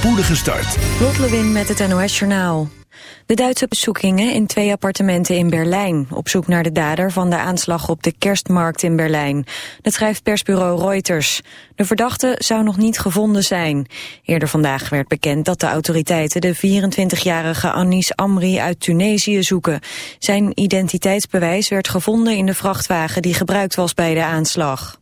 spoedige start. Lot met het NOS Journaal. De Duitse bezoekingen in twee appartementen in Berlijn... op zoek naar de dader van de aanslag op de kerstmarkt in Berlijn. Dat schrijft persbureau Reuters. De verdachte zou nog niet gevonden zijn. Eerder vandaag werd bekend dat de autoriteiten... de 24-jarige Anis Amri uit Tunesië zoeken. Zijn identiteitsbewijs werd gevonden in de vrachtwagen... die gebruikt was bij de aanslag.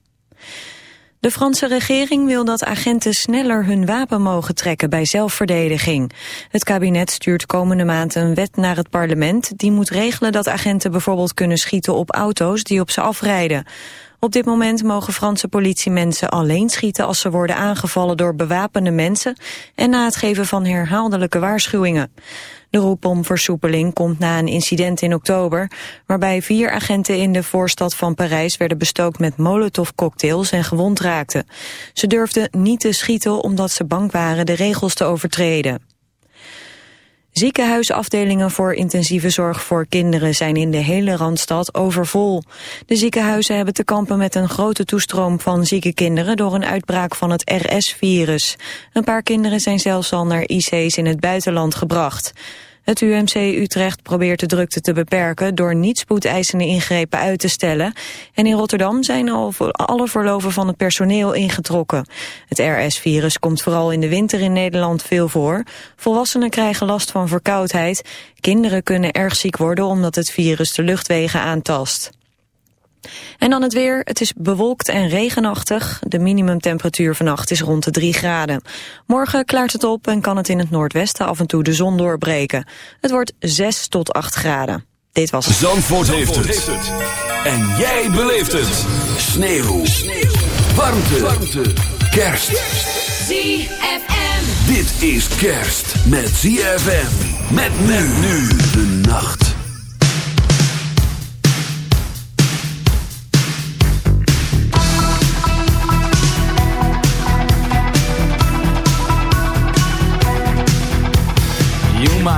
De Franse regering wil dat agenten sneller hun wapen mogen trekken bij zelfverdediging. Het kabinet stuurt komende maand een wet naar het parlement... die moet regelen dat agenten bijvoorbeeld kunnen schieten op auto's die op ze afrijden. Op dit moment mogen Franse politiemensen alleen schieten als ze worden aangevallen door bewapende mensen en na het geven van herhaaldelijke waarschuwingen. De roep om versoepeling komt na een incident in oktober... waarbij vier agenten in de voorstad van Parijs werden bestookt met molotovcocktails en gewond raakten. Ze durfden niet te schieten omdat ze bang waren de regels te overtreden. Ziekenhuisafdelingen voor intensieve zorg voor kinderen zijn in de hele Randstad overvol. De ziekenhuizen hebben te kampen met een grote toestroom van zieke kinderen door een uitbraak van het RS-virus. Een paar kinderen zijn zelfs al naar IC's in het buitenland gebracht. Het UMC Utrecht probeert de drukte te beperken door niet spoedeisende ingrepen uit te stellen. En in Rotterdam zijn al alle verloven van het personeel ingetrokken. Het RS-virus komt vooral in de winter in Nederland veel voor. Volwassenen krijgen last van verkoudheid. Kinderen kunnen erg ziek worden omdat het virus de luchtwegen aantast. En dan het weer. Het is bewolkt en regenachtig. De minimumtemperatuur vannacht is rond de 3 graden. Morgen klaart het op en kan het in het noordwesten af en toe de zon doorbreken. Het wordt 6 tot 8 graden. Dit was Zandvoort, Zandvoort heeft, het. En jij beleeft het. Sneeuw. Sneeuw. Warmte. Warmte. Kerst. ZFM. Dit is kerst met ZFM. Met men nu de nacht. You might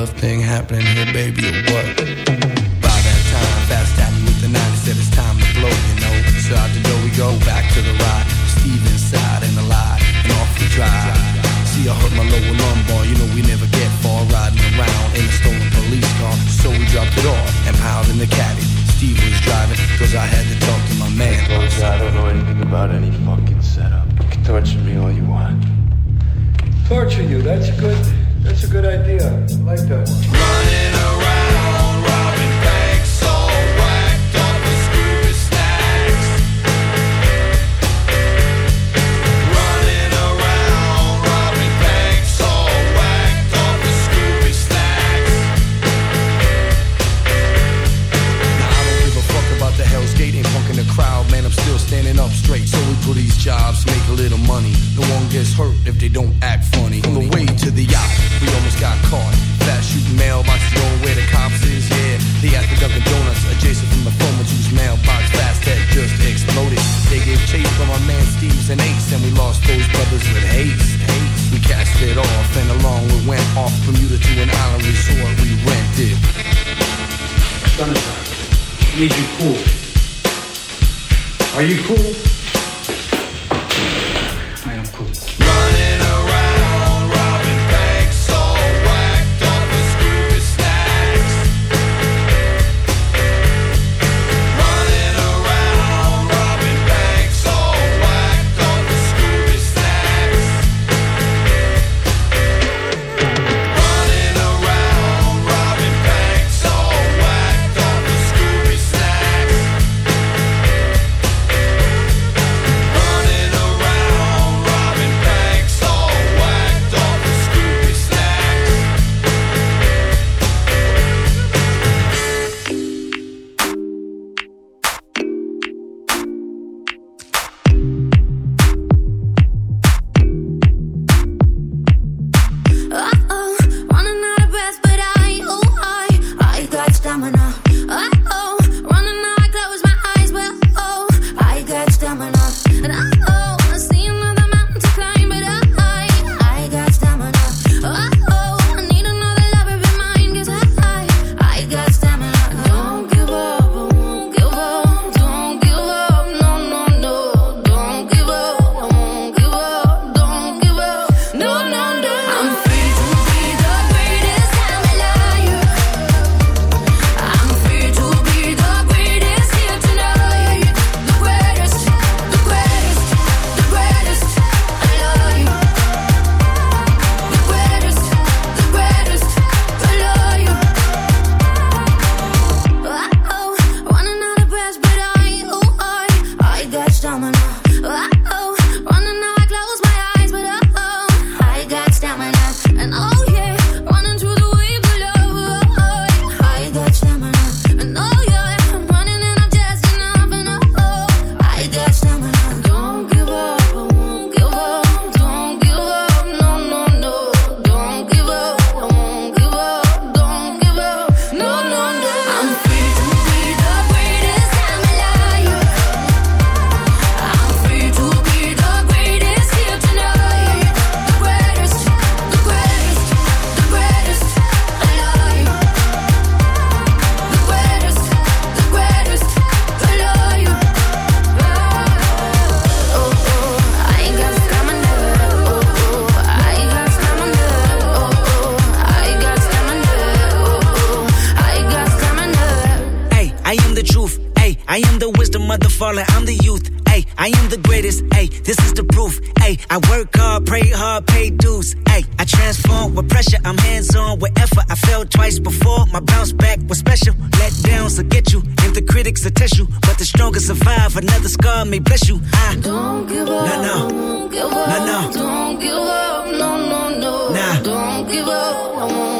love thing happening nah. Don't give up. Nah, no. give up, Nah, no. Don't give up. No, no, no. Nah. Don't give up. I won't